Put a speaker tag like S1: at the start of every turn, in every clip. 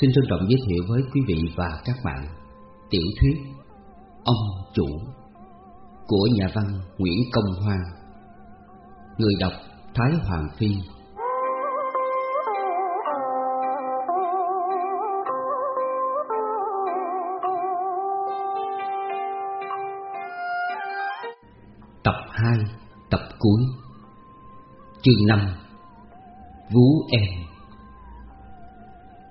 S1: xin trân trọng giới thiệu với quý vị và các bạn tiểu thuyết Ông Chủ của nhà văn Nguyễn Công Hoa, Người đọc Thái Hoàng Phi. Tập 2 Tập cuối, Chương 5 Vú em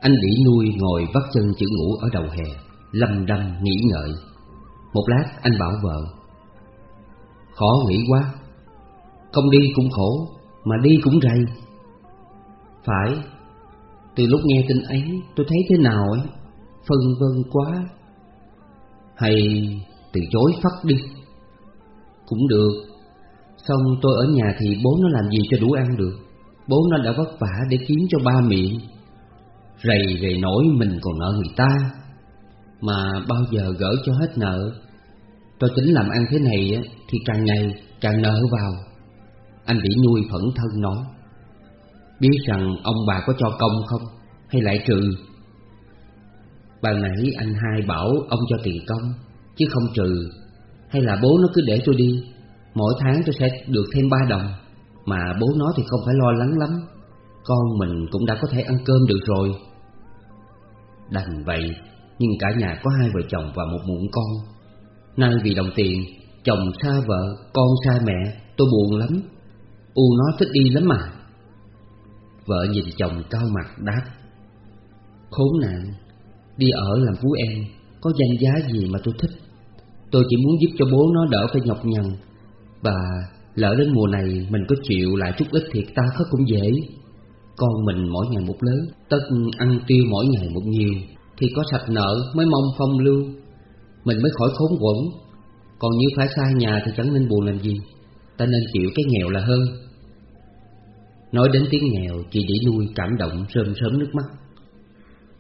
S1: anh đỉ nuôi ngồi vắt chân chữ ngủ ở đầu hè Lâm đâm nghĩ ngợi. Một lát, anh bảo vợ, Khó nghĩ quá, Không đi cũng khổ, Mà đi cũng rầy. Phải, Từ lúc nghe tin ấy, tôi thấy thế nào ấy? Phân vân quá. Hay từ chối phát đi. Cũng được, Xong tôi ở nhà thì bố nó làm gì cho đủ ăn được? Bố nó đã vất vả để kiếm cho ba miệng. Rầy về nổi mình còn nợ người ta, Mà bao giờ gỡ cho hết nợ. Tôi tính làm ăn thế này Thì càng ngày càng nợ vào. Anh bị nuôi phẫn thân nói, Biết rằng ông bà có cho công không? Hay lại trừ? Ban nãy anh hai bảo ông cho tiền công, Chứ không trừ. Hay là bố nó cứ để tôi đi, Mỗi tháng tôi sẽ được thêm ba đồng, Mà bố nó thì không phải lo lắng lắm. Con mình cũng đã có thể ăn cơm được rồi. Đành vậy Nhưng cả nhà có hai vợ chồng và một muộn con. Nay vì đồng tiền Chồng xa vợ, con xa mẹ Tôi buồn lắm. U nó thích đi lắm mà. Vợ nhìn chồng cao mặt đáp Khốn nạn Đi ở làm phú em Có danh giá gì mà tôi thích? Tôi chỉ muốn giúp cho bố nó đỡ phải nhọc nhằn. Và lỡ đến mùa này Mình có chịu lại chút ít thiệt ta khất cũng dễ con mình mỗi ngày một lớn, Tất ăn tiêu mỗi ngày một nhiều, Thì có sạch nợ mới mong phong lưu. Mình mới khỏi khốn quẩn. Còn như phải xa nhà thì chẳng nên buồn làm gì. Ta nên chịu cái nghèo là hơn. Nói đến tiếng nghèo, Chị đĩ nuôi cảm động rơm sớm nước mắt.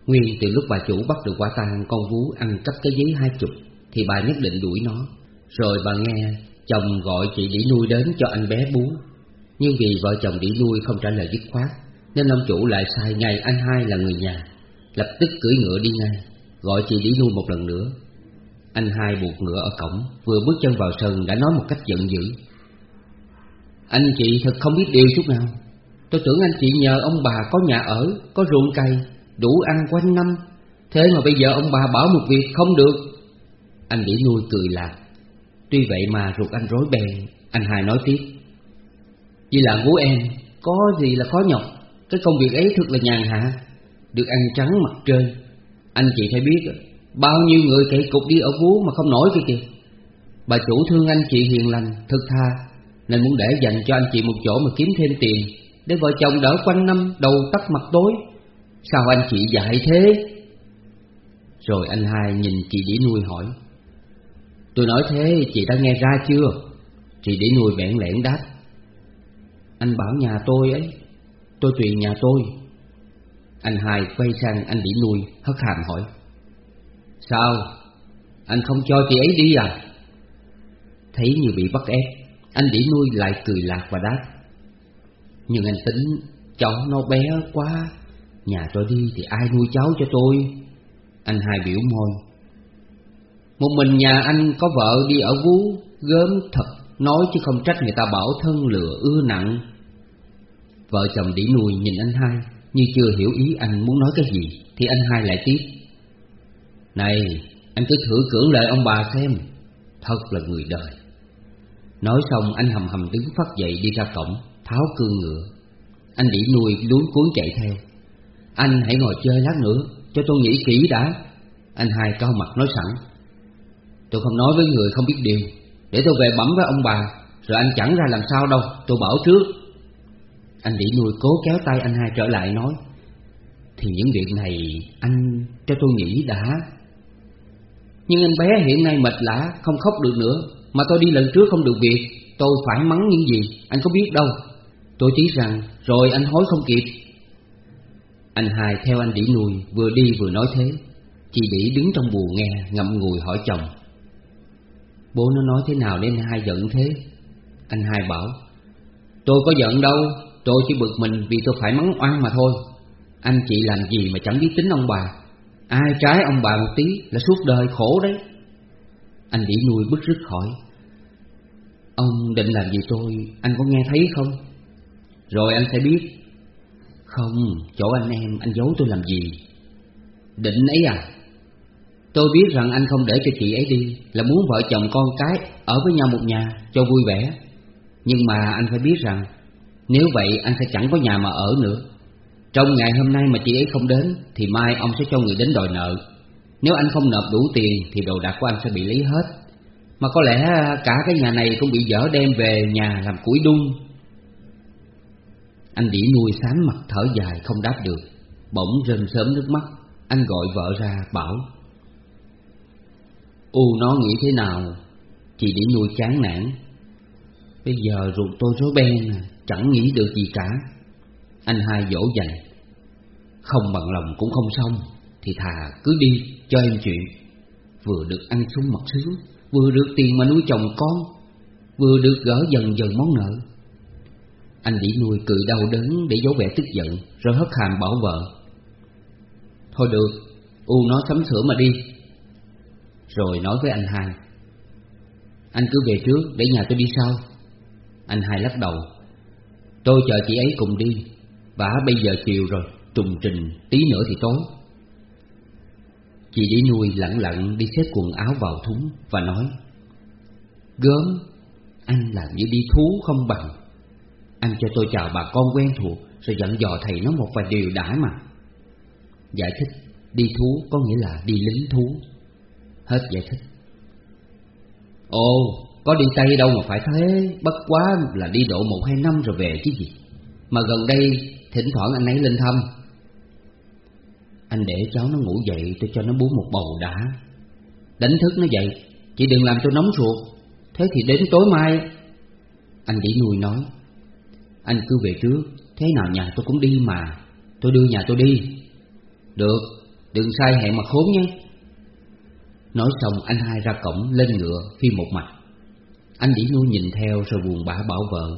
S1: Nguyên từ lúc bà chủ bắt được quả tang, con vú ăn cắp cái giấy hai chục, Thì bà nhất định đuổi nó. Rồi bà nghe chồng gọi chị đĩ nuôi đến cho anh bé bú. Nhưng vì vợ chồng đĩ nuôi không trả lời dứt khoát nên ông chủ lại sai ngay, anh hai là người nhà. Lập tức cưỡi ngựa đi ngay, Gọi chị đi nuôi một lần nữa. Anh hai buộc ngựa ở cổng, Vừa bước chân vào sân đã nói một cách giận dữ. Anh chị thật không biết điều chút nào. Tôi tưởng anh chị nhờ ông bà có nhà ở, Có ruộng cày, Đủ ăn quanh năm. Thế mà bây giờ ông bà bảo một việc không được. Anh để nuôi cười lạc. Tuy vậy mà ruột anh rối bèn Anh hai nói tiếp. Vì là bố em, Có gì là khó nhọc cái công việc ấy thật là nhàn hạ, Được ăn trắng mặt trời. Anh chị phải biết, Bao nhiêu người cậy cục đi ở vú mà không nổi kia kìa. Bà chủ thương anh chị hiền lành, Thực tha, Nên muốn để dành cho anh chị một chỗ mà kiếm thêm tiền, Để vợ chồng đỡ quanh năm Đầu tắt mặt tối. Sao anh chị dạy thế? Rồi anh hai nhìn chị đĩ nuôi hỏi. Tôi nói thế, chị đã nghe ra chưa? Chị đĩ nuôi bẽn lẽn đáp. Anh bảo nhà tôi ấy Tôi tùy nhà tôi. Anh hai quay sang, anh đĩ nuôi, Hất hàm hỏi. Sao? Anh không cho chị ấy đi à? Thấy như bị bắt ép, Anh đĩ nuôi lại cười lạc và đáp. Nhưng anh tính, Cháu nó bé quá, Nhà tôi đi thì ai nuôi cháu cho tôi? Anh hai biểu môi. Một mình nhà anh có vợ đi ở vú, Gớm thật Nói chứ không trách người ta bảo thân lừa ưa nặng. Vợ chồng đỉ nuôi nhìn anh hai, Như chưa hiểu ý anh muốn nói cái gì, Thì anh hai lại tiếp. Này, anh cứ thử cưỡng lời ông bà xem, Thật là người đời. Nói xong, anh hầm hầm đứng phát dậy đi ra cổng, Tháo cương ngựa. Anh đỉ nuôi lúi cuốn chạy theo. Anh hãy ngồi chơi lát nữa, Cho tôi nghĩ kỹ đã. Anh hai cao mặt nói sẵn. Tôi không nói với người không biết điều, Để tôi về bẩm với ông bà, Rồi anh chẳng ra làm sao đâu, Tôi bảo trước anh đĩ nuôi cố kéo tay anh hai trở lại, nói, Thì những việc này anh cho tôi nghĩ đã. Nhưng anh bé hiện nay mệt lã, Không khóc được nữa. Mà tôi đi lần trước không được việc, Tôi phải mắng những gì Anh có biết đâu. Tôi chỉ rằng, rồi anh hối không kịp. Anh hai theo anh đĩ nuôi Vừa đi vừa nói thế. Chị đĩ đứng trong buồn nghe, Ngậm ngùi hỏi chồng, Bố nó nói thế nào nên hai giận thế? Anh hai bảo, Tôi có giận đâu Tôi chỉ bực mình vì tôi phải mắng oan mà thôi. Anh chị làm gì mà chẳng biết tính ông bà? Ai trái ông bà một tí là suốt đời khổ đấy. Anh đĩ nuôi bức rứt khỏi. Ông định làm gì tôi? Anh có nghe thấy không? Rồi anh sẽ biết. Không, chỗ anh em, anh giấu tôi làm gì? Định ấy à? Tôi biết rằng anh không để cho chị ấy đi, Là muốn vợ chồng con cái Ở với nhau một nhà, cho vui vẻ. Nhưng mà anh phải biết rằng nếu vậy, anh sẽ chẳng có nhà mà ở nữa. Trong ngày hôm nay mà chị ấy không đến, Thì mai ông sẽ cho người đến đòi nợ. Nếu anh không nộp đủ tiền, Thì đồ đạc của anh sẽ bị lấy hết. Mà có lẽ cả cái nhà này cũng bị dở đem về nhà làm củi đun. Anh đĩ nuôi sáng mặt thở dài không đáp được. Bỗng rơm sớm nước mắt, Anh gọi vợ ra bảo. U nó nghĩ thế nào? Chị đi nuôi chán nản. Bây giờ ruột tôi rối beng à. Chẳng nghĩ được gì cả. Anh hai dỗ dành. Không bằng lòng cũng không xong, Thì thà cứ đi cho em chuyện. Vừa được ăn sung mặt sướng Vừa được tiền mà nuôi chồng con, Vừa được gỡ dần dần món nợ. Anh đi nuôi cười đau đớn để giấu vẻ tức giận, Rồi hất hàm bảo vợ. Thôi được, U nó sắm sửa mà đi. Rồi nói với anh hai. Anh cứ về trước, để nhà tôi đi sau. Anh hai lắc đầu. Tôi chờ chị ấy cùng đi. Và bây giờ chiều rồi Trùng trình tí nữa thì tối. Chị đi nuôi lặng lặng đi xếp quần áo vào thúng Và nói Gớm Anh làm như đi thú không bằng. Anh cho tôi chào bà con quen thuộc Rồi dặn dò thầy nó một vài điều đã mà. Giải thích Đi thú có nghĩa là đi lính thú. Hết giải thích. Ồ, có đi Tây đâu mà phải thế. Bất quá là đi độ một hai năm rồi về chứ gì. Mà gần đây thỉnh thoảng anh ấy lên thăm. Anh để cháu nó ngủ dậy tôi cho nó bú một bầu đã. Đánh thức nó dậy chỉ đừng làm tôi nóng ruột. Thế thì đến tối mai Anh chỉ nuôi nói Anh cứ về trước. Thế nào nhà tôi cũng đi mà. Tôi đưa nhà tôi đi. Được, đừng sai hẹn mà khốn nhé. Nói xong anh hai ra cổng lên ngựa phi một mạch. Anh đĩ nuôi nhìn theo rồi buồn bã bảo vợ.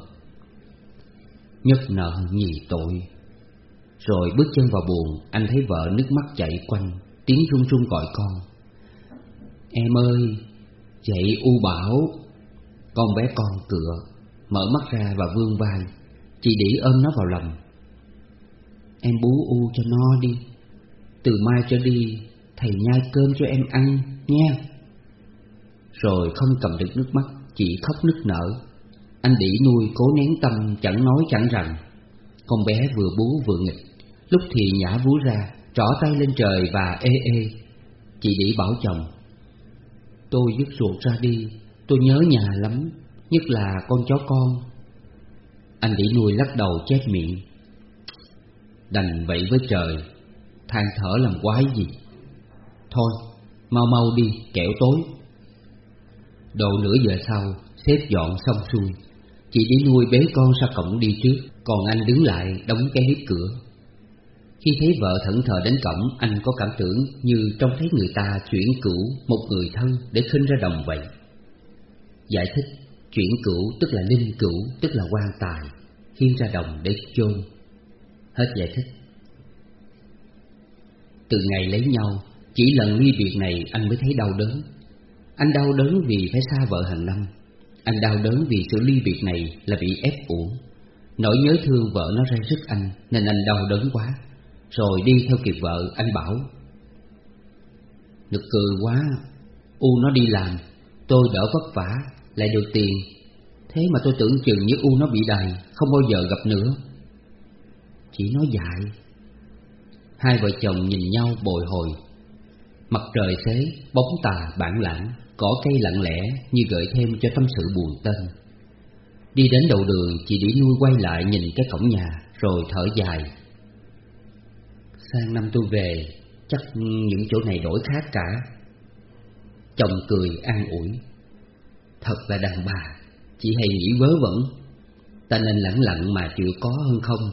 S1: Nhất nợ nhì tội. Rồi bước chân vào buồn Anh thấy vợ nước mắt chảy quanh, Tiếng run run gọi con. Em ơi, Dậy u bảo. Con bé con cửa, Mở mắt ra và vương vai. Chị đĩ ôm nó vào lòng. Em bú u cho no đi. Từ mai cho đi, Thầy nhai cơm cho em ăn, nha. Rồi không cầm được nước mắt. Chỉ khóc nức nở. Anh đỉ nuôi cố nén tâm, Chẳng nói chẳng rằng. Con bé vừa bú vừa nghịch. Lúc thì nhả vú ra, Trỏ tay lên trời và ê ê. Chị đỉ bảo chồng, Tôi dứt ruột ra đi, Tôi nhớ nhà lắm, Nhất là con chó con. Anh đỉ nuôi lắc đầu chép miệng, Đành vậy với trời, than thở làm quái gì. Thôi, Mau mau đi, kẻo tối. Độ nửa giờ sau Xếp dọn xong xuôi. Chị đi nuôi bế con ra cổng đi trước, Còn anh đứng lại đóng cái hiếp cửa. Khi thấy vợ thẫn thờ đến cổng, Anh có cảm tưởng như trông thấy người ta chuyển cửu Một người thân để khinh ra đồng vậy. Giải thích, Chuyển cửu tức là linh cửu, Tức là quan tài Khiên ra đồng để chôn. Hết giải thích. Từ ngày lấy nhau, chỉ lần ly biệt này anh mới thấy đau đớn. Anh đau đớn vì phải xa vợ hàng năm. Anh đau đớn vì sự ly biệt này là bị ép uổng. Nỗi nhớ thương vợ nó ra sức anh Nên anh đau đớn quá. Rồi đi theo kịp vợ anh bảo Nực cười quá U nó đi làm Tôi đỡ vất vả Lại được tiền. Thế mà tôi tưởng chừng như U nó bị đầy Không bao giờ gặp nữa. Chỉ nói dại. Hai vợ chồng nhìn nhau bồi hồi. Mặt trời xế, bóng tà bản lãng, cỏ cây lặng lẽ như gợi thêm cho tâm sự buồn tên. Đi đến đầu đường, chị đi nuôi quay lại nhìn cái cổng nhà, rồi thở dài. Sang năm tôi về, chắc những chỗ này đổi khác cả. Chồng cười an ủi. Thật là đàn bà, chị hay nghĩ vớ vẩn. Ta nên lặng lặng mà chịu có hơn không.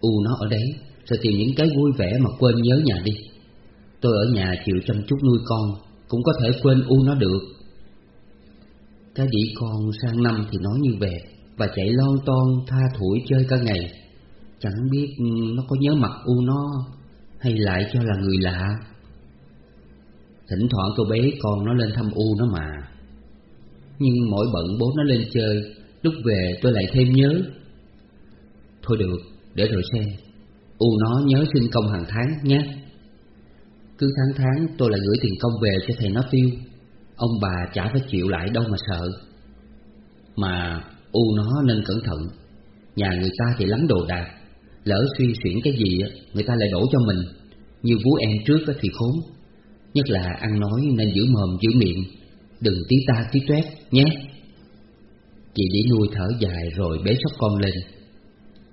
S1: U nó ở đấy, rồi tìm những cái vui vẻ mà quên nhớ nhà đi. Tôi ở nhà chịu chăm chút nuôi con cũng có thể quên u nó được. Cái vị con sang năm thì nói như về Và chạy lon ton tha thủi chơi cả ngày. Chẳng biết ừ, nó có nhớ mặt U nó Hay lại cho là người lạ. Thỉnh thoảng tôi bé con nó lên thăm U nó mà. Nhưng mỗi bận bố nó lên chơi Lúc về tôi lại thêm nhớ. Thôi được, để rồi xem. U nó nhớ xin công hàng tháng nhé. Cứ tháng tháng tôi lại gửi tiền công về cho thầy nó tiêu. Ông bà chả phải chịu lại đâu mà sợ. Mà U nó nên cẩn thận. Nhà người ta thì lắm đồ đạc. Lỡ suy xuyển cái gì Người ta lại đổ cho mình. Như vú em trước thì khốn. Nhất là ăn nói nên giữ mồm, giữ miệng. Đừng tí ta tí tuét, nhé. Chị đi nuôi thở dài rồi bế sóc con lên.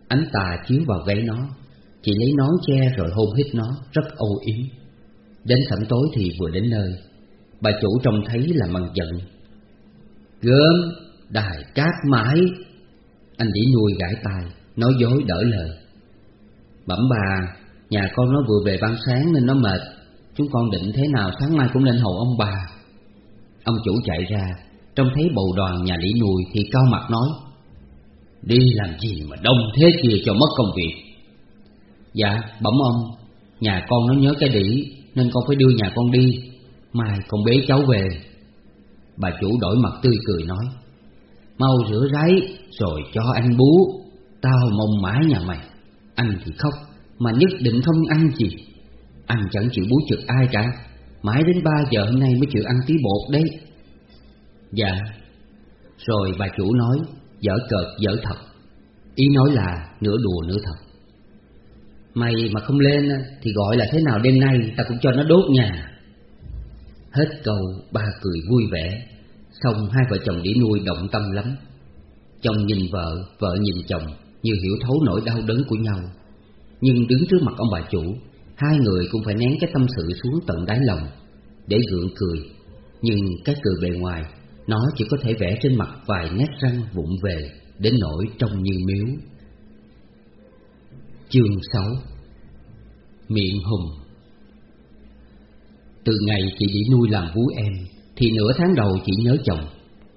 S1: Ánh tà chiếu vào gáy nó. Chị lấy nón che rồi hôn hít nó, Rất âu yếm. Đến sẩm tối thì vừa đến nơi, Bà chủ trông thấy là mừng giận. Gớm, Đài cát mãi. Anh đĩ nuôi gãi tai, Nói dối đỡ lời. Bẩm bà, Nhà con nó vừa về ban sáng nên nó mệt. Chúng con định thế nào sáng mai cũng lên hầu ông bà. Ông chủ chạy ra, Trông thấy bầu đoàn nhà đĩ nuôi Thì cao mặt nói, Đi làm gì mà đông thế kia cho mất công việc? Dạ bẩm ông, Nhà con nó nhớ cái đĩ. Nên con phải đưa nhà con đi, Mai con bế cháu về. Bà chủ đổi mặt tươi cười nói, Mau rửa ráy Rồi cho anh bú, Tao mong mãi nhà mày. Anh thì khóc, Mà nhất định không ăn gì. Anh chẳng chịu bú trực ai cả, Mãi đến ba giờ hôm nay mới chịu ăn tí bột đấy. Dạ. Rồi bà chủ nói, Dở cợt dở thật. Ý nói là nửa đùa nửa thật. Mày mà không lên Thì gọi là thế nào đêm nay Ta cũng cho nó đốt nhà Hết câu, ba cười vui vẻ. Xong hai vợ chồng đi nuôi động tâm lắm. Chồng nhìn vợ Vợ nhìn chồng, Như hiểu thấu nỗi đau đớn của nhau. Nhưng đứng trước mặt ông bà chủ, Hai người cũng phải nén cái tâm sự xuống tận đáy lòng, Để gượng cười. Nhưng cái cười bề ngoài, Nó chỉ có thể vẽ trên mặt vài nét răng vụng về, Đến nỗi trông như miếu. Chương 6 Miệng hùng. Từ ngày chị đi nuôi làm vú em, Thì nửa tháng đầu chị nhớ chồng,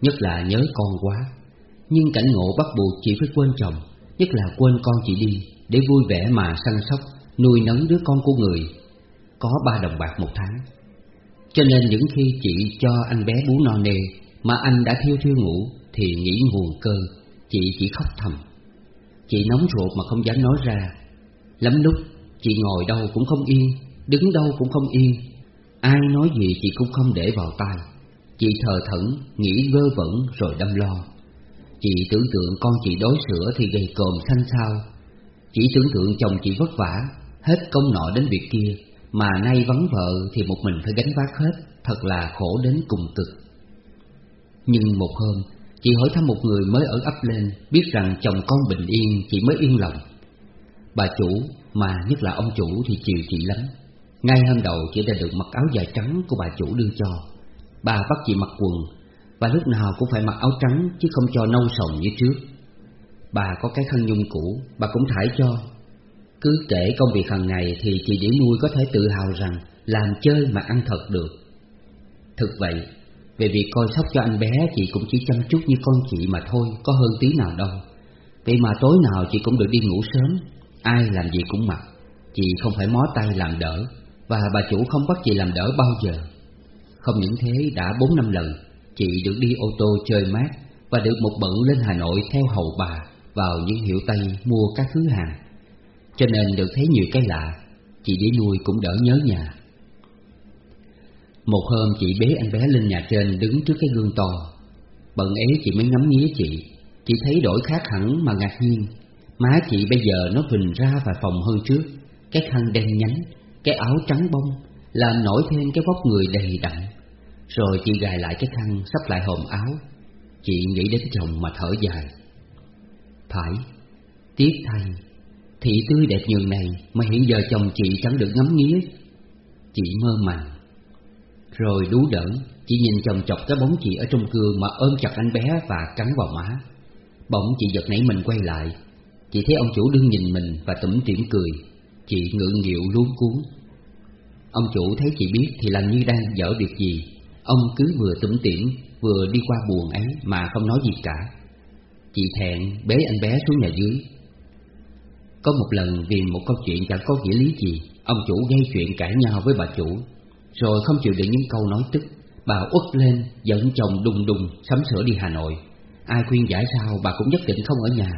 S1: Nhất là nhớ con quá. Nhưng cảnh ngộ bắt buộc chị phải quên chồng, Nhất là quên con chị đi, Để vui vẻ mà săn sóc, Nuôi nấng đứa con của người. Có ba đồng bạc một tháng. Cho nên những khi chị cho anh bé bú no nê, Mà anh đã thiêu thiêu ngủ, Thì nghĩ nguồn cơ, Chị chỉ khóc thầm. Chị nóng ruột mà không dám nói ra Lắm lúc chị ngồi đâu cũng không yên Đứng đâu cũng không yên. Ai nói gì chị cũng không để vào tai. Chị thờ thẫn, nghĩ vơ vẩn rồi đâm lo. Chị tưởng tượng con chị đói sữa thì gầy còm xanh xao. Chị tưởng tượng chồng chị vất vả Hết công nọ đến việc kia Mà nay vắng vợ thì một mình phải gánh vác hết Thật là khổ đến cùng cực. Nhưng một hôm Chị hỏi thăm một người mới ở ấp lên Biết rằng chồng con bình yên Chị mới yên lòng. Bà chủ, mà nhất là ông chủ thì chiều chị lắm. Ngay hôm đầu chị đã được mặc áo dài trắng của bà chủ đưa cho. Bà bắt chị mặc quần, Và lúc nào cũng phải mặc áo trắng, Chứ không cho nâu sồng như trước. Bà có cái khăn nhung cũ, Bà cũng thải cho. Cứ kể công việc hàng ngày Thì chị điểm nuôi có thể tự hào rằng Làm chơi mà ăn thật được. Thực vậy, Về việc coi sóc cho anh bé, Chị cũng chỉ chăm chút như con chị mà thôi, Có hơn tí nào đâu. Vậy mà tối nào chị cũng được đi ngủ sớm. Ai làm gì cũng mặc, Chị không phải mó tay làm đỡ, Và bà chủ không bắt chị làm đỡ bao giờ. Không những thế, đã bốn năm lần, Chị được đi ô tô chơi mát Và được một bận lên Hà Nội theo hầu bà Vào những hiệu Tây mua các thứ hàng. Cho nên được thấy nhiều cái lạ, Chị đi nuôi cũng đỡ nhớ nhà. Một hôm, chị bế anh bé lên nhà trên đứng trước cái gương to. Bận ấy chị mới ngắm nghía chị. Chị thấy đổi khác hẳn mà ngạc nhiên. Má chị bây giờ nó phình ra vài phòng hơn trước. Cái khăn đen nhánh, Cái áo trắng bông Làm nổi thêm cái vóc người đầy đặn. Rồi chị gài lại cái khăn Sắp lại hòm áo. Chị nghĩ đến chồng mà thở dài. Phải, Tiếc thay, Thị tươi đẹp nhường này Mà hiện giờ chồng chị chẳng được ngắm nghía. Chị mơ màng. Rồi đú đỡn Chị nhìn chồng chọc cái bóng chị ở trong cưa Mà ôm chặt anh bé và cắn vào má. Bỗng chị giật nảy mình quay lại. Chị thấy ông chủ đương nhìn mình và tủm tỉm cười. Chị ngượng nghịu luống cuốn Ông chủ thấy chị biết thì làm như đang dở việc gì. Ông cứ vừa tủm tỉm, vừa đi qua buồn ấy mà không nói gì cả. Chị thẹn, bế anh bé xuống nhà dưới. Có một lần vì một câu chuyện chẳng có nghĩa lý gì, Ông chủ gây chuyện cãi nhau với bà chủ. Rồi không chịu được những câu nói tức, Bà uất lên dẫn chồng đùng đùng sắm sửa đi Hà Nội. Ai khuyên giải sao bà cũng nhất định không ở nhà.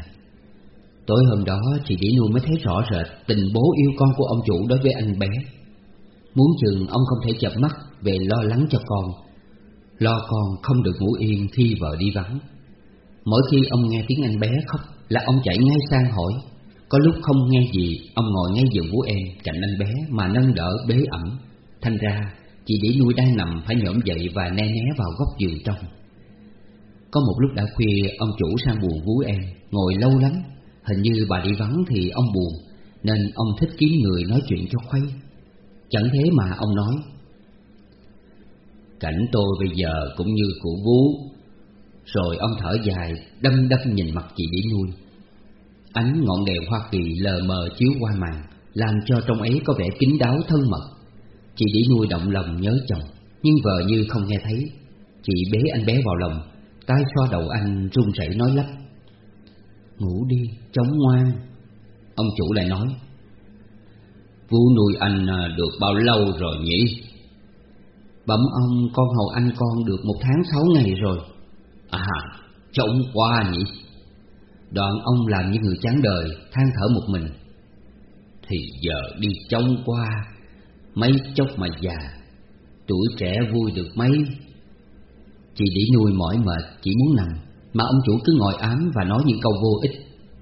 S1: Tối hôm đó, chị Vĩ Nuôi mới thấy rõ rệt Tình bố yêu con của ông chủ đối với anh bé. Muốn chừng, ông không thể chập mắt về lo lắng cho con. Lo con không được ngủ yên khi vợ đi vắng. Mỗi khi ông nghe tiếng anh bé khóc Là ông chạy ngay sang hỏi. Có lúc không nghe gì, Ông ngồi ngay giường của em cạnh anh bé Mà nâng đỡ bế ẩm. Thành ra, chị Vĩ Nuôi đang nằm phải nhổm dậy Và né né vào góc giường trong. Có một lúc đã khuya, Ông chủ sang buồn vú em Ngồi lâu lắm. Hình như bà đi vắng thì ông buồn, Nên ông thích kiếm người nói chuyện cho khuây Chẳng thế mà ông nói, Cảnh tôi bây giờ cũng như của vú. Rồi ông thở dài Đâm đâm nhìn mặt chị để nuôi. Ánh ngọn đèn Hoa Kỳ lờ mờ chiếu qua màn, Làm cho trong ấy có vẻ kín đáo thân mật. Chị đi nuôi động lòng nhớ chồng, Nhưng vợ như không nghe thấy. Chị bế anh bé vào lòng tay xoa đầu anh run rẩy nói lắp. Ngủ đi, chống ngoan. Ông chủ lại nói Vú nuôi anh à, được bao lâu rồi nhỉ? Bẩm ông con hầu anh con được một tháng sáu ngày rồi. À, trông qua nhỉ? Đoạn ông làm như người chán đời, than thở một mình. Thì giờ đi trông qua, mấy chốc mà già Tuổi trẻ vui được mấy. Chị đi nuôi mỏi mệt, chỉ muốn nằm. Mà ông chủ cứ ngồi ám và nói những câu vô ích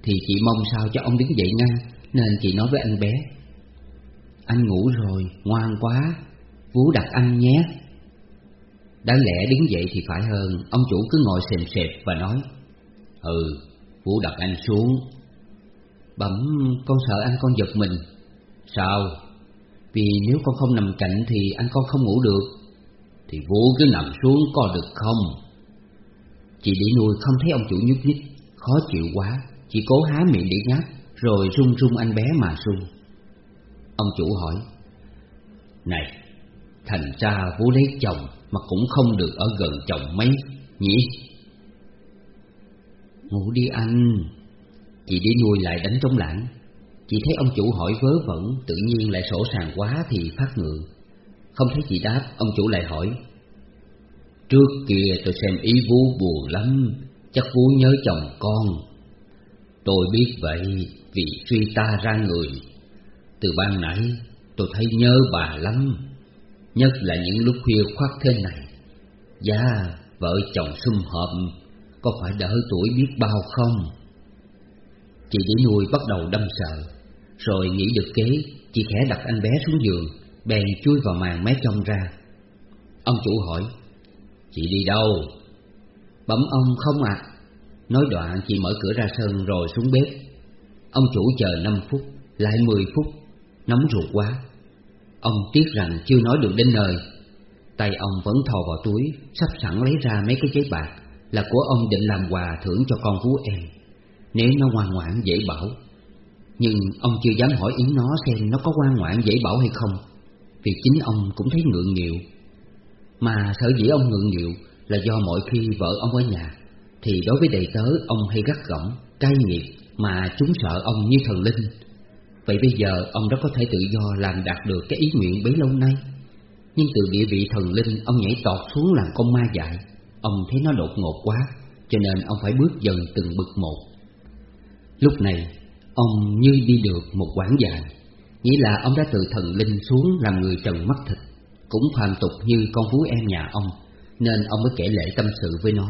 S1: Thì chị mong sao cho ông đứng dậy ngay, Nên chị nói với anh bé. Anh ngủ rồi, ngoan quá Vú đặt anh nhé. Đáng lẽ đứng dậy thì phải hơn Ông chủ cứ ngồi xềm xẹp và nói Ừ, Vũ đặt anh xuống. Bẩm con sợ anh con giật mình. Sao? Vì nếu con không nằm cạnh thì anh con không ngủ được. Thì Vũ cứ nằm xuống có được không? Chị đi nuôi không thấy ông chủ nhúc nhích. Khó chịu quá. Chị cố há miệng để ngáp, Rồi run run anh bé mà run. Ông chủ hỏi, Này, Thành ra vú lấy chồng Mà cũng không được ở gần chồng mấy, Nhỉ? Ngủ đi anh. Chị đi nuôi lại đánh trống lãng. Chị thấy ông chủ hỏi vớ vẩn, Tự nhiên lại sổ sàng quá thì phát ngượng. Không thấy chị đáp, Ông chủ lại hỏi Trước kia tôi xem ý vú buồn lắm, Chắc vú nhớ chồng con. Tôi biết vậy Vì suy ta ra người. Từ ban nãy tôi thấy nhớ bà lắm, Nhất là những lúc khuya khoắt thế này. Dạ vợ chồng sum họp, Có phải đỡ tuổi biết bao không? Chị đi nuôi bắt đầu đâm sợ, Rồi nghĩ được kế, Chị khẽ đặt anh bé xuống giường, Bèn chui vào màn mé trong ra. Ông chủ hỏi Chị đi đâu? Bẩm ông không ạ. Nói đoạn chị mở cửa ra sân rồi xuống bếp. Ông chủ chờ 5 phút, Lại 10 phút, Nóng ruột quá. Ông tiếc rằng chưa nói được đến nơi. Tay ông vẫn thò vào túi, Sắp sẵn lấy ra mấy cái giấy bạc Là của ông định làm quà thưởng cho con vú em. Nếu nó ngoan ngoãn, dễ bảo. Nhưng ông chưa dám hỏi ý nó xem nó có ngoan ngoãn, dễ bảo hay không, Vì chính ông cũng thấy ngượng nghịu. Mà sở dĩ ông ngượng nghịu Là do mỗi khi vợ ông ở nhà Thì đối với đầy tớ ông hay gắt gỏng, cay nghiệt Mà chúng sợ ông như thần linh. Vậy bây giờ ông đã có thể tự do làm đạt được cái ý nguyện bấy lâu nay. Nhưng từ địa vị thần linh ông nhảy tọt xuống làm con ma dại Ông thấy nó đột ngột quá Cho nên ông phải bước dần từng bực một. Lúc này ông như đi được một quãng dài Nghĩa là ông đã từ thần linh xuống làm người trần mắt thịt. Cũng phàm tục như con vú em nhà ông, Nên ông mới kể lễ tâm sự với nó.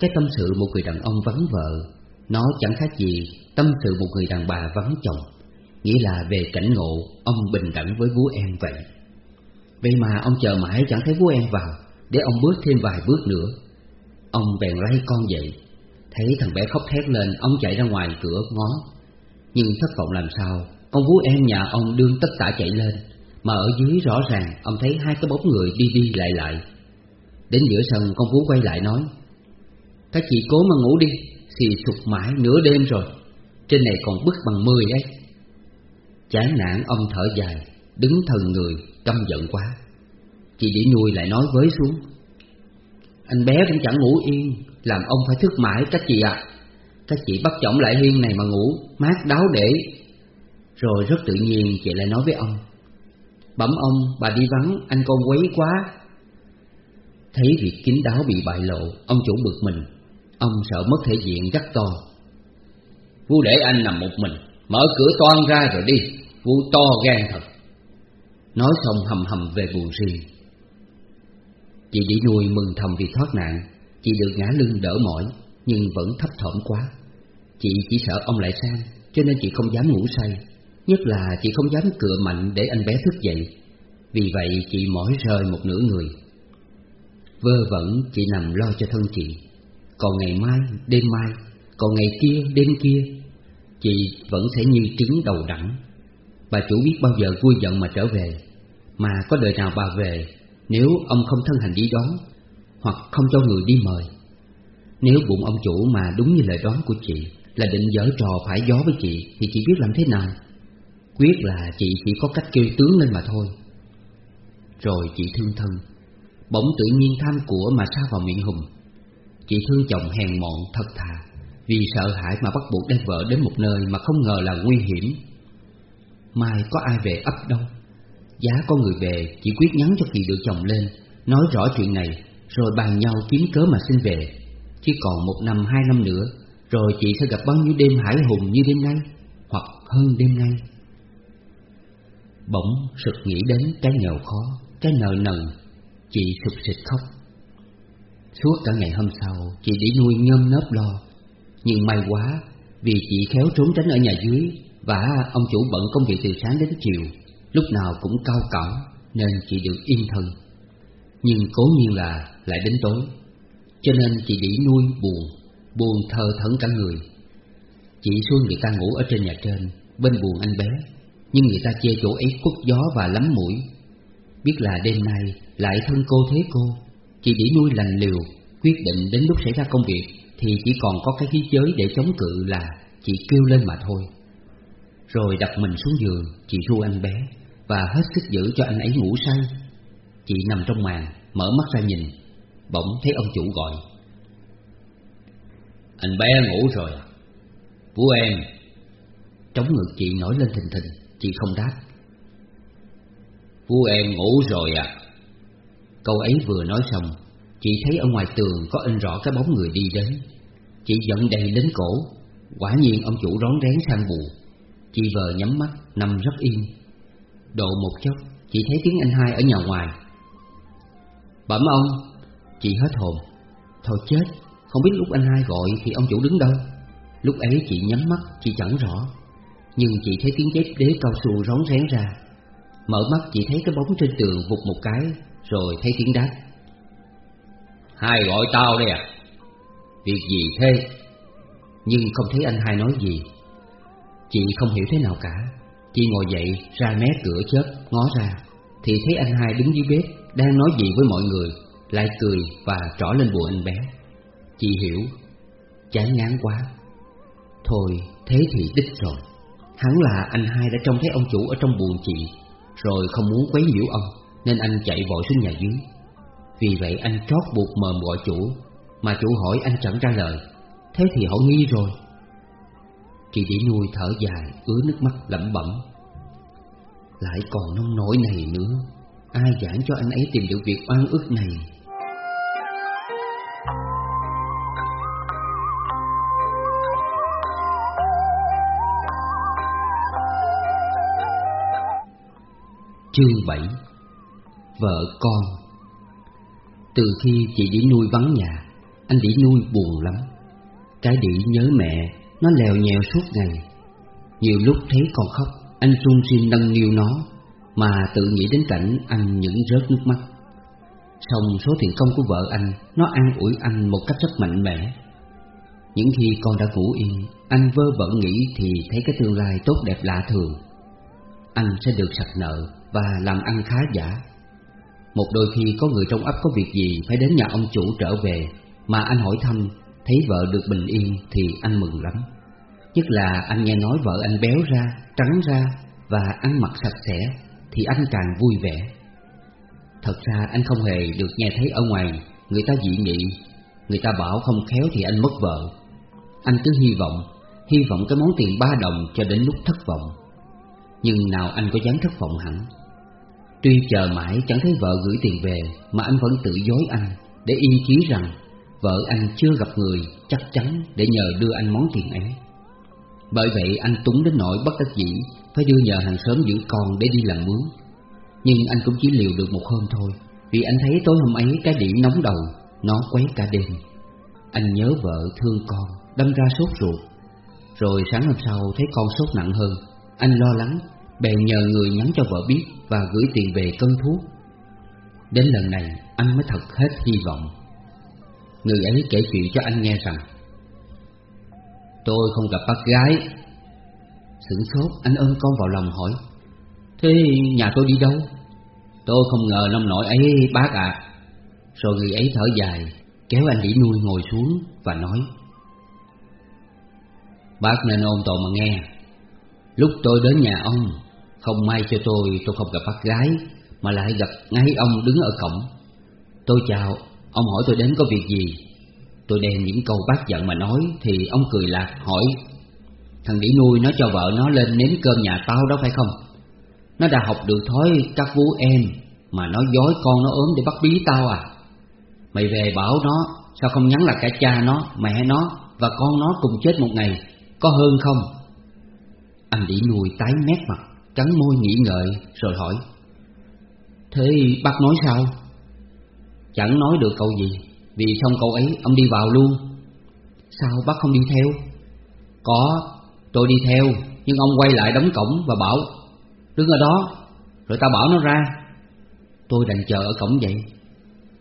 S1: Cái tâm sự một người đàn ông vắng vợ Nó chẳng khác gì tâm sự một người đàn bà vắng chồng. Nghĩa là về cảnh ngộ, Ông bình đẳng với vú em vậy. Vậy mà ông chờ mãi chẳng thấy vú em vào, Để ông bước thêm vài bước nữa. Ông bèn lấy con dậy, Thấy thằng bé khóc thét lên, Ông chạy ra ngoài cửa ngó. Nhưng thất vọng làm sao, Con vú em nhà ông đương tất tả chạy lên. Mà ở dưới rõ ràng, Ông thấy hai cái bóng người đi đi lại lại. Đến giữa sân, con vú quay lại nói, Các chị cố mà ngủ đi Thì sụp mãi nửa đêm rồi. Trên này còn bức bằng mười đấy Chán nản, ông thở dài, Đứng thần người, căm giận quá. Chị để nuôi lại nói với xuống, Anh bé cũng chẳng ngủ yên, Làm ông phải thức mãi các chị ạ. Các chị bắt chổng lại hiên này mà ngủ, Mát đáo để. Rồi rất tự nhiên chị lại nói với ông Bẩm ông, bà đi vắng, anh con quấy quá. Thấy việc kín đáo bị bại lộ, ông chủ bực mình. Ông sợ mất thể diện gắt to. Vu để anh nằm một mình Mở cửa toan ra rồi đi. Vu to gan thật. Nói xong hầm hầm về buồn riêng Chị đi nuôi mừng thầm vì thoát nạn. Chị được ngã lưng đỡ mỏi Nhưng vẫn thấp thỏm quá. Chị chỉ sợ ông lại sang Cho nên chị không dám ngủ say. Nhất là chị không dám cựa mạnh để anh bé thức dậy. Vì vậy chị mỏi rơi một nửa người. Vơ vẩn chị nằm lo cho thân chị. Còn ngày mai, đêm mai Còn ngày kia, đêm kia Chị vẫn sẽ như trứng đầu đẳng Bà chủ biết bao giờ vui giận mà trở về. Mà có đời nào bà về Nếu ông không thân hành đi đón Hoặc không cho người đi mời? Nếu bụng ông chủ mà đúng như lời đoán của chị Là định dở trò phải gió với chị Thì chị biết làm thế nào? Quyết là chị chỉ có cách kêu tướng lên mà thôi. Rồi chị thương thân. Bỗng tự nhiên tham của mà sao vào miệng hùng. Chị thương chồng hèn mọn thật thà, Vì sợ hãi mà bắt buộc đem vợ đến một nơi mà không ngờ là nguy hiểm. Mai có ai về ấp đâu. Giá có người về, Chị quyết nhắn cho kỳ được chồng lên, Nói rõ chuyện này, Rồi bàn nhau kiếm cớ mà xin về. Chỉ còn một năm, hai năm nữa, Rồi chị sẽ gặp bao nhiêu đêm hải hùng như đêm nay, Hoặc hơn đêm nay. Bỗng sực nghĩ đến cái nghèo khó, Cái nợ nần, Chị sụp sịch khóc. Suốt cả ngày hôm sau, Chị đi nuôi nhôm nớp lo. Nhưng may quá, Vì chị khéo trốn tránh ở nhà dưới Và ông chủ bận công việc từ sáng đến chiều, Lúc nào cũng cao cỏng Nên chị được yên thân. Nhưng cố nhiên là lại đến tối, Cho nên chị đi nuôi buồn Buồn thơ thẫn cả người. Chị xui người ta ngủ ở trên nhà trên, Bên buồn anh bé nhưng người ta chê chỗ ấy khuất gió và lắm mũi. Biết là đêm nay lại thân cô thế cô, chỉ để nuôi lành liều, quyết định đến lúc xảy ra công việc thì chỉ còn có cái khí giới để chống cự là chị kêu lên mà thôi. Rồi đặt mình xuống giường, chị ru anh bé và hết sức giữ cho anh ấy ngủ say. Chị nằm trong màn, mở mắt ra nhìn, bỗng thấy ông chủ gọi. Anh bé ngủ rồi? À? Vũ em Trống ngực chị nổi lên thình thình Chị không đáp. Vú em ngủ rồi à Câu ấy vừa nói xong, Chị thấy ở ngoài tường có in rõ cái bóng người đi đến. Chị giận đầy đến cổ, Quả nhiên ông chủ rón rén sang bù. Chị vờ nhắm mắt, nằm rất yên. Độ một chốc, Chị thấy tiếng anh hai ở nhà ngoài. Bẩm ông, Chị hết hồn. Thôi chết, Không biết lúc anh hai gọi thì ông chủ đứng đâu. Lúc ấy chị nhắm mắt, Chị chẳng rõ nhưng chị thấy tiếng dép đế cao su rón rén ra. Mở mắt chị thấy cái bóng trên tường vụt một cái Rồi thấy tiếng đáp. Hai gọi tao đây à? Việc gì thế? Nhưng không thấy anh hai nói gì. Chị không hiểu thế nào cả. Chị ngồi dậy ra mé cửa chớp ngó ra. Thì thấy anh hai đứng dưới bếp Đang nói gì với mọi người Lại cười và trỏ lên bùa anh bé. Chị hiểu Chán ngán quá. Thôi thế thì đích rồi Hắn là anh hai đã trông thấy ông chủ ở trong buồn chị, Rồi không muốn quấy nhiễu ông, Nên anh chạy vội xuống nhà dưới. Vì vậy anh trót buộc mờm gọi chủ, Mà chủ hỏi anh chẳng ra lời. Thế thì họ nghi rồi. Chị đi nuôi thở dài, Ứa nước mắt lẩm bẩm. Lại còn nông nổi này nữa, Ai giảng cho anh ấy tìm được việc oan ức này? Chương 7 Vợ con. Từ khi chị đi nuôi vắng nhà, Anh đi nuôi buồn lắm. Cái đĩ nhớ mẹ, Nó lèo nhèo suốt ngày. Nhiều lúc thấy con khóc, Anh run xin nâng niu nó, Mà tự nghĩ đến cảnh anh những rớt nước mắt. Xong số tiền công của vợ anh, Nó an ủi anh một cách rất mạnh mẽ. Những khi con đã ngủ yên, Anh vơ vẩn nghĩ thì thấy cái tương lai tốt đẹp lạ thường. Anh sẽ được sạch nợ và làm ăn khá giả. Một đôi khi có người trong ấp có việc gì phải đến nhà ông chủ trở về mà anh hỏi thăm, thấy vợ được bình yên thì anh mừng lắm. Nhất là anh nghe nói vợ anh béo ra, trắng ra và ăn mặc sạch sẽ thì anh càng vui vẻ. Thật ra anh không hề được nghe thấy ở ngoài người ta dị nghị, người ta bảo không khéo thì anh mất vợ. Anh cứ hy vọng, hy vọng cái món tiền ba đồng cho đến lúc thất vọng. Nhưng nào anh có dám thất vọng hẳn Tuy chờ mãi chẳng thấy vợ gửi tiền về, Mà anh vẫn tự dối anh, Để yên chí rằng Vợ anh chưa gặp người chắc chắn Để nhờ đưa anh món tiền ấy. Bởi vậy anh túng đến nỗi bất đắc dĩ, Phải đưa nhờ hàng xóm giữ con để đi làm mướn. Nhưng anh cũng chỉ liều được một hôm thôi, Vì anh thấy tối hôm ấy cái điểm nóng đầu, Nó quấy cả đêm. Anh nhớ vợ thương con, Đâm ra sốt ruột. Rồi sáng hôm sau thấy con sốt nặng hơn, Anh lo lắng Bèn nhờ người nhắn cho vợ biết Và gửi tiền về cân thuốc. Đến lần này, anh mới thật hết hy vọng. Người ấy kể chuyện cho anh nghe rằng, Tôi không gặp bác gái. Sửng sốt, anh ôm con vào lòng hỏi, Thế nhà tôi đi đâu? Tôi không ngờ nông nội ấy, bác ạ. Rồi người ấy thở dài, Kéo anh đi nuôi ngồi xuống và nói, Bác nên ôm tội mà nghe. Lúc tôi đến nhà ông không may cho tôi tôi không gặp bác gái Mà lại gặp ngay ông đứng ở cổng. Tôi chào Ông hỏi tôi đến có việc gì. Tôi đem những câu bác giận mà nói Thì ông cười lạc hỏi Thằng đĩ nuôi nó cho vợ nó lên nếm cơm nhà tao đó phải không? Nó đã học được thói các vú em Mà nó dối con nó ốm để bắt bí tao à? Mày về bảo nó Sao không nhắn là cả cha nó, mẹ nó Và con nó cùng chết một ngày Có hơn không? Anh đĩ nuôi tái mét mặt. Cắn môi nghĩ ngợi, rồi hỏi. Thế bác nói sao? Chẳng nói được câu gì, Vì xong câu ấy ông đi vào luôn. Sao bác không đi theo? Có, Tôi đi theo, Nhưng ông quay lại đóng cổng và bảo, Đứng ở đó, Rồi ta bảo nó ra. Tôi đành chờ ở cổng vậy.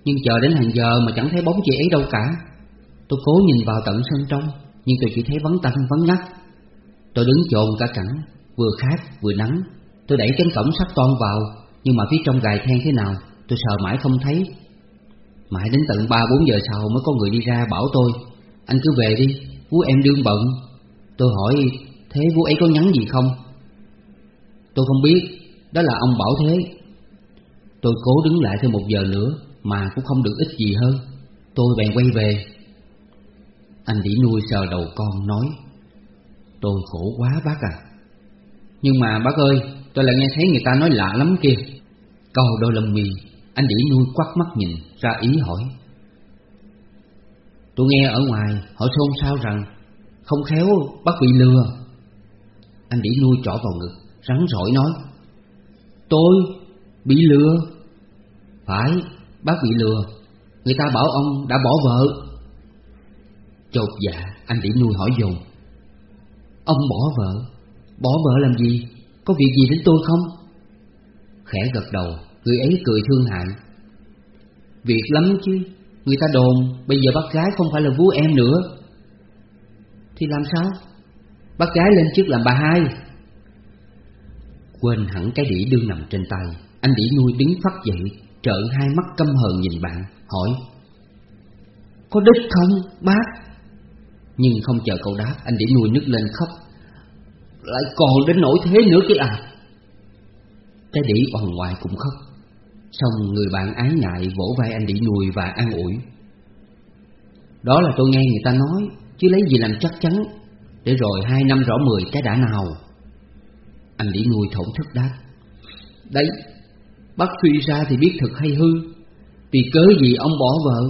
S1: Nhưng chờ đến hàng giờ mà chẳng thấy bóng chị ấy đâu cả. Tôi cố nhìn vào tận sân trong, Nhưng tôi chỉ thấy vắng tanh, vắng ngắt. Tôi đứng trồn cả cẳng Vừa khát vừa nắng. Tôi đẩy cánh cổng sắt toan vào Nhưng mà phía trong gài then thế nào Tôi sợ mãi không thấy. Mãi đến tận 3-4 giờ sau mới có người đi ra bảo tôi Anh cứ về đi, vú em đương bận. Tôi hỏi thế vú ấy có nhắn gì không? Tôi không biết, đó là ông bảo thế. Tôi cố đứng lại thêm một giờ nữa Mà cũng không được ít gì hơn. Tôi bèn quay về. Anh đĩ nuôi sờ đầu con nói Tôi khổ quá bác à. Nhưng mà bác ơi, Tôi lại nghe thấy người ta nói lạ lắm kia. Câu đôi lông mì Anh đĩ nuôi quắt mắt nhìn, ra ý hỏi. Tôi nghe ở ngoài, họ xôn xao rằng, Không khéo, bác bị lừa. Anh đĩ nuôi trỏ vào ngực, Rắn rỏi nói. Tôi bị lừa. Phải, bác bị lừa. Người ta bảo ông đã bỏ vợ. Chột dạ anh đĩ nuôi hỏi dồn. Ông bỏ vợ? Bỏ vợ làm gì? Có việc gì đến tôi không? Khẽ gật đầu, Người ấy cười thương hại. Việc lắm chứ, Người ta đồn Bây giờ bác gái không phải là vú em nữa. Thì làm sao? Bác gái lên trước làm bà hai. Quên hẳn cái đĩ đương nằm trên tay, Anh đĩ nuôi đứng phát dậy, Trợn hai mắt căm hờn nhìn bạn, Hỏi. Có đích không, bác? Nhưng không chờ câu đáp, Anh đĩ nuôi nước lên khóc. Lại còn đến nỗi thế nữa kia à? Cái đĩ oằn ngoài cũng khóc. Xong người bạn ái ngại vỗ vai anh đĩ nuôi và an ủi. Đó là tôi nghe người ta nói, Chứ lấy gì làm chắc chắn. Để rồi hai năm rõ mười cái đã nào. Anh đĩ nuôi thổn thức đáp. Đấy, Bác suy ra thì biết thật hay hư. Vì cớ gì ông bỏ vợ?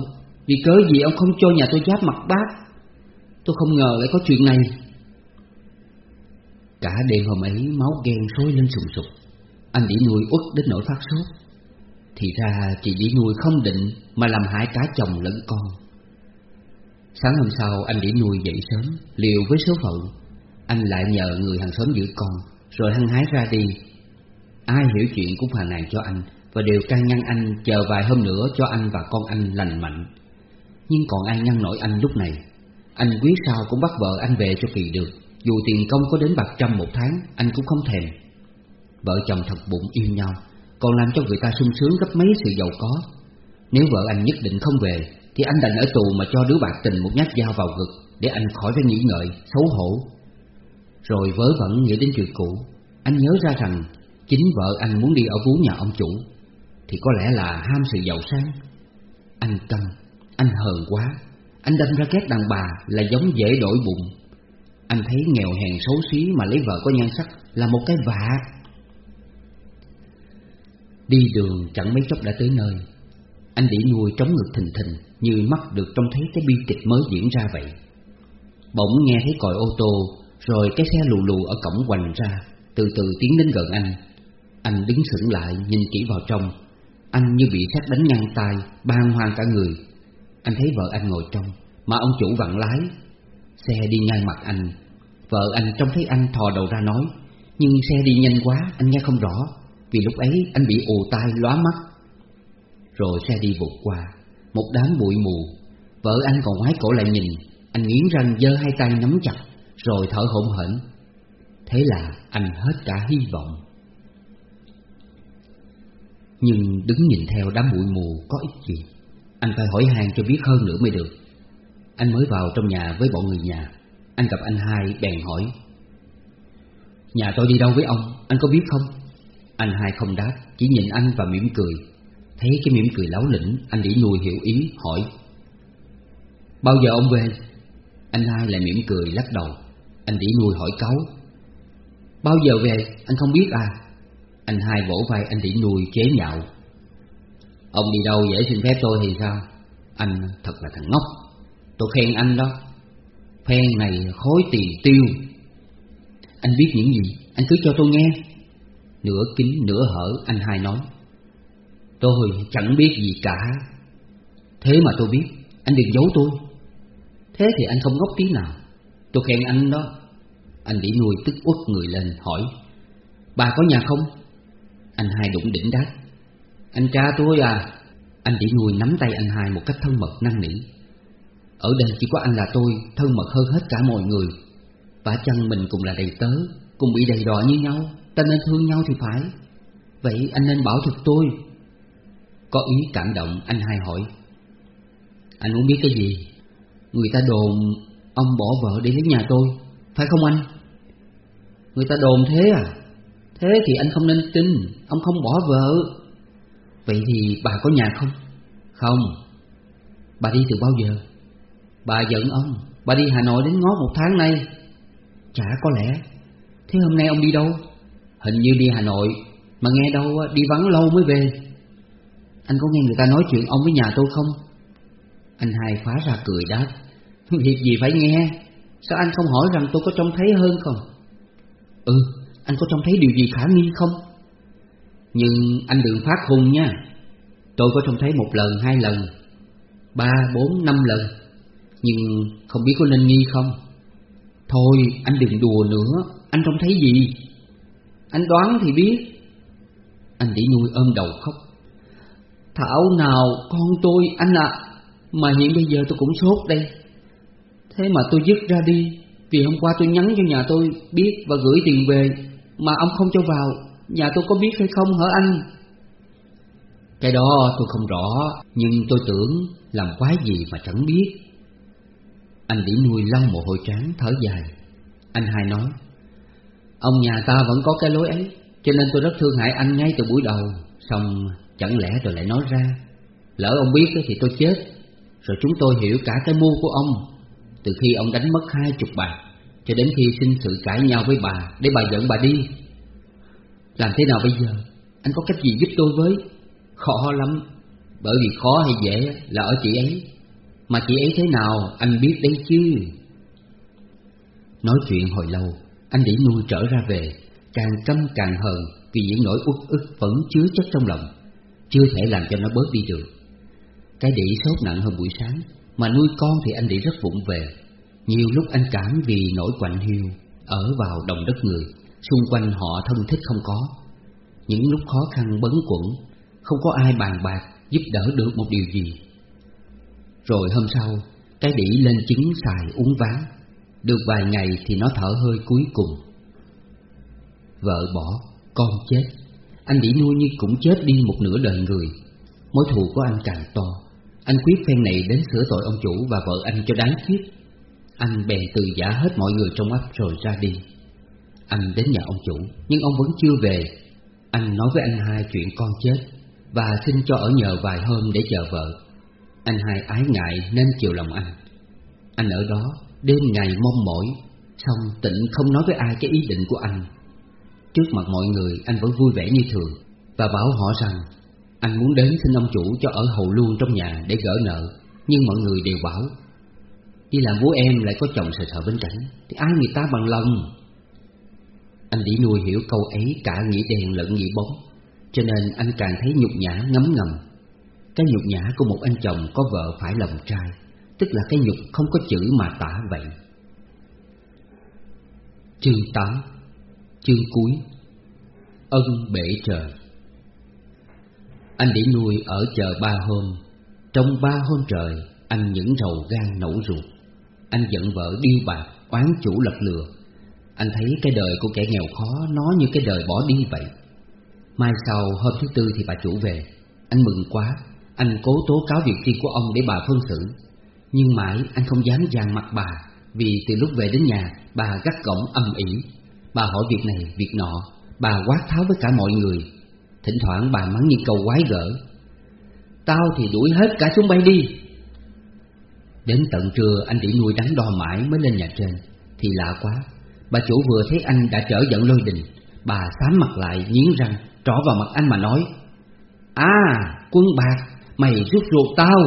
S1: Vì cớ gì ông không cho nhà tôi giáp mặt bác? Tôi không ngờ lại có chuyện này. Cả đêm hôm ấy máu ghen sôi lên sùng sục. Anh đĩ nuôi uất đến nỗi phát sốt. Thì ra chị Đĩ nuôi không định Mà làm hại cả chồng lẫn con. Sáng hôm sau anh Đĩ nuôi dậy sớm, Liều với số phận. Anh lại nhờ người hàng xóm giữ con, Rồi hăng hái ra đi. Ai hiểu chuyện cũng phàn nàn cho anh Và đều can ngăn anh chờ vài hôm nữa Cho anh và con anh lành mạnh. Nhưng còn ai ngăn nổi anh lúc này? Anh quyết sao cũng bắt vợ anh về cho kỳ được. Dù tiền công có đến bạc trăm một tháng Anh cũng không thèm Vợ chồng thật bụng yêu nhau còn làm cho người ta sung sướng gấp mấy sự giàu có. Nếu vợ anh nhất định không về, thì anh đành ở tù mà cho đứa bạc tình một nhát dao vào ngực để anh khỏi phải nghĩ ngợi, xấu hổ. Rồi vớ vẩn nghĩ đến chuyện cũ, anh nhớ ra rằng chính vợ anh muốn đi ở vú nhà ông chủ, thì có lẽ là ham sự giàu sang. Anh căng anh hờn quá, anh đâm ra ghét đàn bà là giống dễ đổi bụng. Anh thấy nghèo hèn xấu xí mà lấy vợ có nhan sắc là một cái vạ Đi đường chẳng mấy chốc đã tới nơi. Anh đỉ nuôi trống ngực thình thình Như mắt được trông thấy cái bi kịch mới diễn ra vậy. Bỗng nghe thấy còi ô tô, Rồi cái xe lù lù ở cổng hoành ra. Từ từ tiến đến gần anh. Anh đứng sững lại, nhìn kỹ vào trong. Anh như bị xét đánh ngang tay Ban hoang cả người. Anh thấy vợ anh ngồi trong, Mà ông chủ vặn lái. Xe đi ngang mặt anh. Vợ anh trông thấy anh thò đầu ra nói, Nhưng xe đi nhanh quá, anh nghe không rõ, Vì lúc ấy anh bị ù tai lóa mắt. Rồi xe đi vụt qua, Một đám bụi mù. Vợ anh còn ngoái cổ lại nhìn, Anh nghiến răng giơ hai tay nắm chặt, Rồi thở hổn hển. Thế là anh hết cả hy vọng. Nhưng đứng nhìn theo đám bụi mù có ích gì? Anh phải hỏi hàng cho biết hơn nữa mới được. Anh mới vào trong nhà với bọn người nhà. Anh gặp anh hai bèn hỏi Nhà tôi đi đâu với ông, anh có biết không? Anh hai không đáp, chỉ nhìn anh và mỉm cười Thấy cái mỉm cười láo lĩnh, anh đỉ nuôi hiểu ý, hỏi Bao giờ ông về? Anh hai lại mỉm cười lắc đầu Anh đỉ nuôi hỏi cáu Bao giờ về, anh không biết à? Anh hai vỗ vai anh đỉ nuôi chế nhạo Ông đi đâu dễ xin phép tôi thì sao? Anh thật là thằng ngốc Tôi khen anh đó Phen này khối tỳ tiêu. Anh biết những gì? Anh cứ cho tôi nghe. Nửa kính, nửa hở, anh hai nói. Tôi chẳng biết gì cả. Thế mà tôi biết, Anh đừng giấu tôi. Thế thì anh không ngốc tí nào. Tôi khen anh đó. Anh đĩ nuôi tức uất người lên, hỏi, Bà có nhà không? Anh hai đụng đỉnh đáp, Anh cha tôi à. Anh đĩ nuôi nắm tay anh hai một cách thân mật, năn nỉ ở đây chỉ có anh là tôi, Thân mật hơn hết cả mọi người. Và chăng mình cũng là đầy tớ Cùng bị đầy đọa như nhau, Ta nên thương nhau thì phải. Vậy anh nên bảo thực tôi. Có ý cảm động, anh hai hỏi. Anh muốn biết cái gì? Người ta đồn Ông bỏ vợ để lấy nhà tôi, Phải không anh? Người ta đồn thế à? Thế thì anh không nên tin, Ông không bỏ vợ. Vậy thì bà có nhà không? Không. Bà đi từ bao giờ? Bà giận ông. Bà đi Hà Nội đến ngó một tháng nay. Chả có lẽ. Thế hôm nay ông đi đâu? Hình như đi Hà Nội. Mà nghe đâu đi vắng lâu mới về. Anh có nghe người ta nói chuyện ông với nhà tôi không? Anh hai phá ra cười đáp. Việc gì phải nghe? Sao anh không hỏi rằng tôi có trông thấy hơn không? Ừ Anh có trông thấy điều gì khả nghi không? Nhưng anh đừng phát hùng nha. Tôi có trông thấy một lần, hai lần, Ba, bốn, năm lần. Nhưng không biết có nên nghi không? Thôi anh đừng đùa nữa. Anh không thấy gì. Anh đoán thì biết. Anh để nuôi ôm đầu khóc. Thảo nào con tôi anh ạ. À, Mà hiện bây giờ tôi cũng sốt đây. Thế mà tôi dứt ra đi. Vì hôm qua tôi nhắn cho nhà tôi biết và gửi tiền về. Mà ông không cho vào. Nhà tôi có biết hay không hả anh? Cái đó tôi không rõ. Nhưng tôi tưởng làm quái gì mà chẳng biết. Anh Lý nuôi lau mồ hôi trán thở dài. Anh hai nói, Ông nhà ta vẫn có cái lối ấy, Cho nên tôi rất thương hại anh ngay từ buổi đầu. Xong, chẳng lẽ tôi lại nói ra, Lỡ ông biết thì tôi chết, Rồi chúng tôi hiểu cả cái mưu của ông. Từ khi ông đánh mất hai chục bạc, Cho đến khi xin sự cãi nhau với bà, Để bà giận bà đi. Làm thế nào bây giờ? Anh có cách gì giúp tôi với? Khó lắm, Bởi vì khó hay dễ là ở chị ấy. Mà chị ấy thế nào, anh biết đấy chứ? Nói chuyện hồi lâu, Anh để nuôi trở ra về, Càng căm càng hờn Vì những nỗi uất ức vẫn chứa chất trong lòng, Chưa thể làm cho nó bớt đi được. Cái đĩ sốt nặng hơn buổi sáng, mà nuôi con thì anh để rất vụng về. Nhiều lúc anh cảm vì nỗi quạnh hiu Ở vào đồng đất người, Xung quanh họ thân thích không có. Những lúc khó khăn, bấn quẩn, Không có ai bàn bạc Giúp đỡ được một điều gì. Rồi hôm sau, Cái đĩ lên chứng xài uống ván Được vài ngày thì nó thở hơi cuối cùng. Vợ bỏ, Con chết. Anh đĩ nuôi như cũng chết đi một nửa đời người. Mối thù của anh càng to. Anh quyết phen này đến sửa tội ông chủ và vợ anh cho đáng chết Anh bèn từ giả hết mọi người trong ấp rồi ra đi. Anh đến nhà ông chủ, Nhưng ông vẫn chưa về. Anh nói với anh hai chuyện con chết Và xin cho ở nhờ vài hôm để chờ vợ. Anh hai ái ngại nên chiều lòng anh. Anh ở đó, đêm ngày mong mỏi, Xong tịnh không nói với ai cái ý định của anh. Trước mặt mọi người, anh vẫn vui vẻ như thường, Và bảo họ rằng, Anh muốn đến xin ông chủ cho ở hầu luôn trong nhà để gỡ nợ, Nhưng mọi người đều bảo, Đi làm bố em lại có chồng sợ sợ bên cạnh, Thì ai người ta bằng lòng? Anh đĩ nuôi hiểu câu ấy cả nghĩ đèn lẫn nghĩ bóng, Cho nên anh càng thấy nhục nhã ngấm ngầm. Cái nhục nhã của một anh chồng có vợ phải lòng trai, Tức là cái nhục không có chữ mà tả vậy. Chương 8 Chương cuối. Ân bể trời. Anh để nuôi ở chờ ba hôm. Trong ba hôm trời, Anh những rầu gan nổ ruột. Anh giận vợ điêu bạc, Oán chủ lật lừa. Anh thấy cái đời của kẻ nghèo khó Nó như cái đời bỏ đi vậy. Mai sau hôm thứ tư thì bà chủ về. Anh mừng quá. Anh cố tố cáo việc riêng của ông để bà phân xử. Nhưng mãi anh không dám dàn mặt bà Vì từ lúc về đến nhà Bà gắt gỏng âm ỉ. Bà hỏi việc này, việc nọ Bà quát tháo với cả mọi người. Thỉnh thoảng bà mắng những câu quái gở. Tao thì đuổi hết cả chúng bay đi. Đến tận trưa anh đi nuôi đắn đo mãi mới lên nhà trên. Thì lạ quá Bà chủ vừa thấy anh đã trở giận lôi đình. Bà sám mặt lại nghiến răng Trỏ vào mặt anh mà nói À quân bạc Mày rút ruột tao.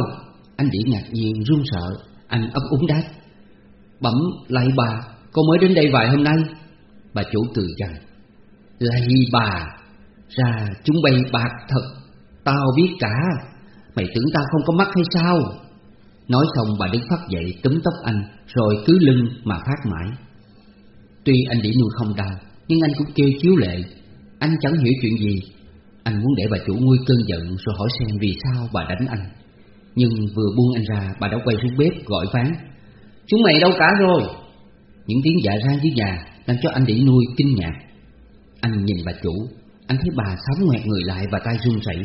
S1: Anh điển ngạc nhiên, run sợ. Anh ấp úng đáp. Bẩm lại bà, con mới đến đây vài hôm nay. Bà chủ cười rằng Lạy bà, Ra chúng bay bạc thật. Tao biết cả. Mày tưởng tao không có mắt hay sao? Nói xong, bà đứng phát dậy, túm tóc anh, Rồi cứ lưng mà phát mãi. Tuy anh đĩ nuôi không đau, Nhưng anh cũng kêu chiếu lệ. Anh chẳng hiểu chuyện gì. Anh muốn để bà chủ nguôi cơn giận Rồi hỏi xem vì sao bà đánh anh. Nhưng vừa buông anh ra, Bà đã quay xuống bếp gọi phán Chúng mày đâu cả rồi? Những tiếng dạ ra dưới nhà Làm cho anh để nuôi kinh ngạc. Anh nhìn bà chủ, Anh thấy bà sóng ngoẹt người lại và tay run rẩy.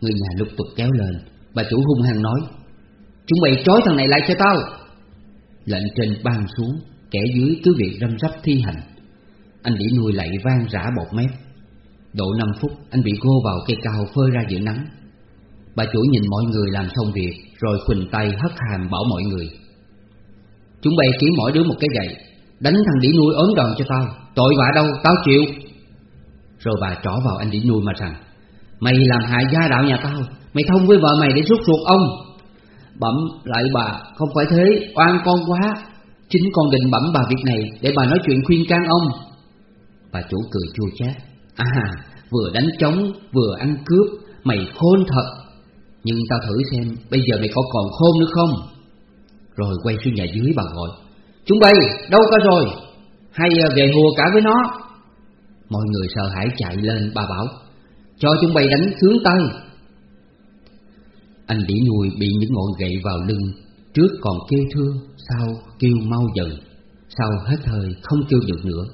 S1: Người nhà lục tục kéo lên, Bà chủ hung hăng nói, Chúng mày trói thằng này lại cho tao. Lệnh trên ban xuống, Kẻ dưới cứ việc râm rắp thi hành. Anh để nuôi lại vang rã bột mép. Độ năm phút, anh bị gô vào cây cao phơi ra giữa nắng. Bà chủ nhìn mọi người làm xong việc, Rồi khuỳnh tay hất hàm bảo mọi người. Chúng bay kiếm mỗi đứa một cái gậy, Đánh thằng đĩ nuôi ốm đòn cho tao. Tội vạ đâu, tao chịu. Rồi bà trỏ vào anh đĩ nuôi mà rằng, Mày làm hại gia đạo nhà tao, Mày thông với vợ mày để rút ruột ông. Bẩm lại bà, Không phải thế, oan con quá. Chính con định bẩm bà việc này Để bà nói chuyện khuyên can ông. Bà chủ cười chua chát. À vừa đánh trống, vừa ăn cướp, Mày khôn thật. Nhưng tao thử xem, Bây giờ mày có còn khôn nữa không? Rồi quay xuống nhà dưới bà gọi, Chúng bay, đâu có rồi. Hay à, về hùa cả với nó. Mọi người sợ hãi chạy lên, bà bảo, Cho chúng bay đánh sướng tay. Anh đĩ nuôi bị những ngọn gậy vào lưng, Trước còn kêu thưa Sau kêu mau dần Sau hết thời không kêu được nữa.